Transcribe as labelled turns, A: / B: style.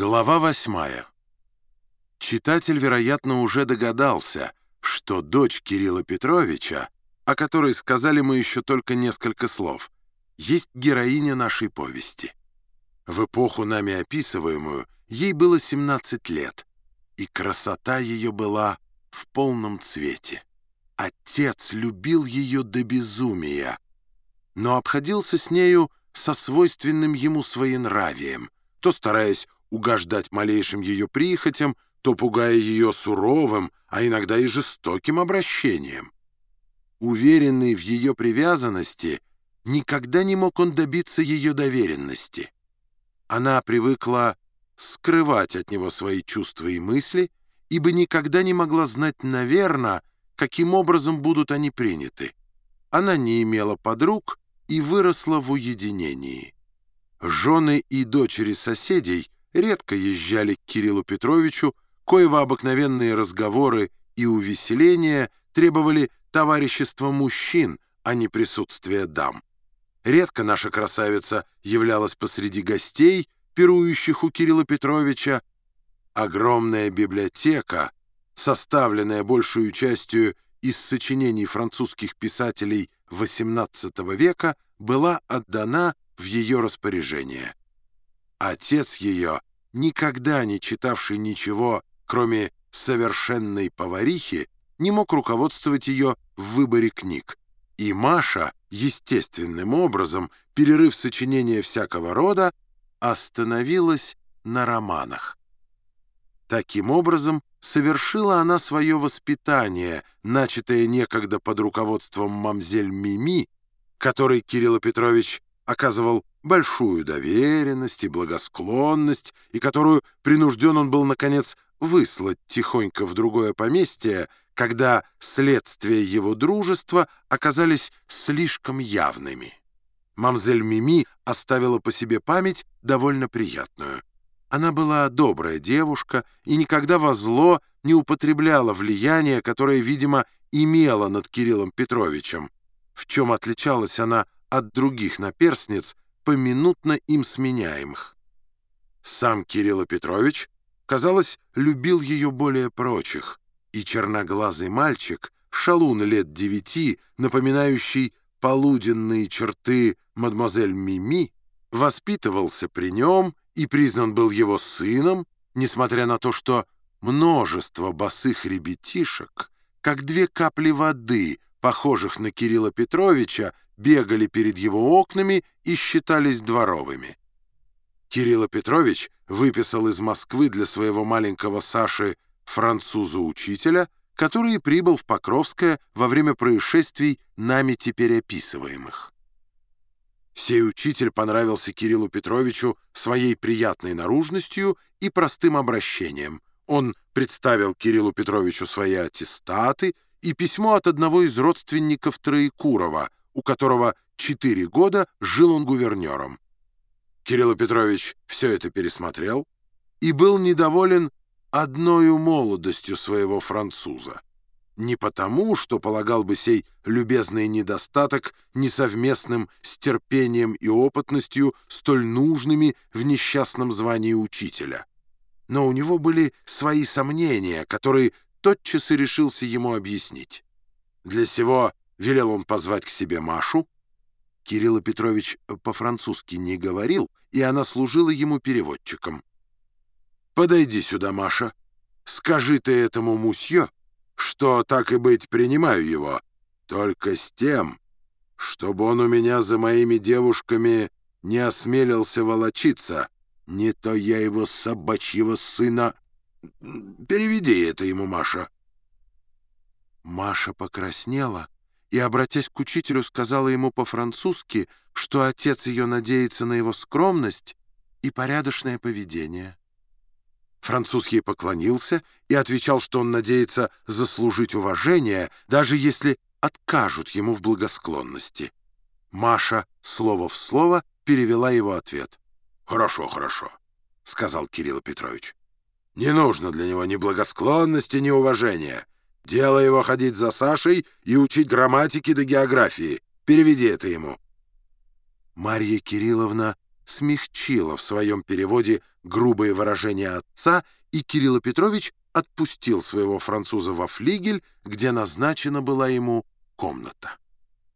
A: Глава восьмая. Читатель, вероятно, уже догадался, что дочь Кирилла Петровича, о которой сказали мы еще только несколько слов, есть героиня нашей повести. В эпоху нами описываемую ей было 17 лет, и красота ее была в полном цвете. Отец любил ее до безумия, но обходился с нею со свойственным ему своенравием, то стараясь угождать малейшим ее прихотям, то пугая ее суровым, а иногда и жестоким обращением. Уверенный в ее привязанности, никогда не мог он добиться ее доверенности. Она привыкла скрывать от него свои чувства и мысли, ибо никогда не могла знать, наверное, каким образом будут они приняты. Она не имела подруг и выросла в уединении. Жены и дочери соседей — редко езжали к Кириллу Петровичу, коего обыкновенные разговоры и увеселения требовали товарищества мужчин, а не присутствия дам. Редко наша красавица являлась посреди гостей, пирующих у Кирилла Петровича. Огромная библиотека, составленная большую частью из сочинений французских писателей XVIII века, была отдана в ее распоряжение. Отец ее, никогда не читавший ничего, кроме совершенной поварихи, не мог руководствовать ее в выборе книг. И Маша, естественным образом, перерыв сочинения всякого рода, остановилась на романах. Таким образом, совершила она свое воспитание, начатое некогда под руководством мамзель Мими, которой Кирилл Петрович оказывал большую доверенность и благосклонность, и которую принужден он был, наконец, выслать тихонько в другое поместье, когда следствия его дружества оказались слишком явными. Мамзель Мими оставила по себе память довольно приятную. Она была добрая девушка и никогда во зло не употребляла влияние, которое, видимо, имела над Кириллом Петровичем. В чем отличалась она от других наперстниц, поминутно им сменяемых. Сам Кирилл Петрович, казалось, любил ее более прочих, и черноглазый мальчик, шалун лет девяти, напоминающий полуденные черты мадемуазель Мими, воспитывался при нем и признан был его сыном, несмотря на то, что множество босых ребятишек, как две капли воды, похожих на Кирилла Петровича, бегали перед его окнами и считались дворовыми. Кирилл Петрович выписал из Москвы для своего маленького Саши француза-учителя, который прибыл в Покровское во время происшествий, нами теперь описываемых. Сей учитель понравился Кириллу Петровичу своей приятной наружностью и простым обращением. Он представил Кириллу Петровичу свои аттестаты и письмо от одного из родственников Троекурова — у которого четыре года жил он гувернером. Кирилл Петрович все это пересмотрел и был недоволен одною молодостью своего француза. Не потому, что полагал бы сей любезный недостаток несовместным с терпением и опытностью, столь нужными в несчастном звании учителя. Но у него были свои сомнения, которые тотчас и решился ему объяснить. Для сего Велел он позвать к себе Машу. Кирилл Петрович по-французски не говорил, и она служила ему переводчиком. «Подойди сюда, Маша. Скажи ты этому мусье, что, так и быть, принимаю его, только с тем, чтобы он у меня за моими девушками не осмелился волочиться, не то я его собачьего сына... Переведи это ему, Маша». Маша покраснела и, обратясь к учителю, сказала ему по-французски, что отец ее надеется на его скромность и порядочное поведение. Француз ей поклонился и отвечал, что он надеется заслужить уважение, даже если откажут ему в благосклонности. Маша слово в слово перевела его ответ. «Хорошо, хорошо», — сказал Кирилл Петрович. «Не нужно для него ни благосклонности, ни уважения». Дело его ходить за Сашей и учить грамматики да географии. Переведи это ему». Марья Кирилловна смягчила в своем переводе грубые выражения отца, и Кирилл Петрович отпустил своего француза во флигель, где назначена была ему комната.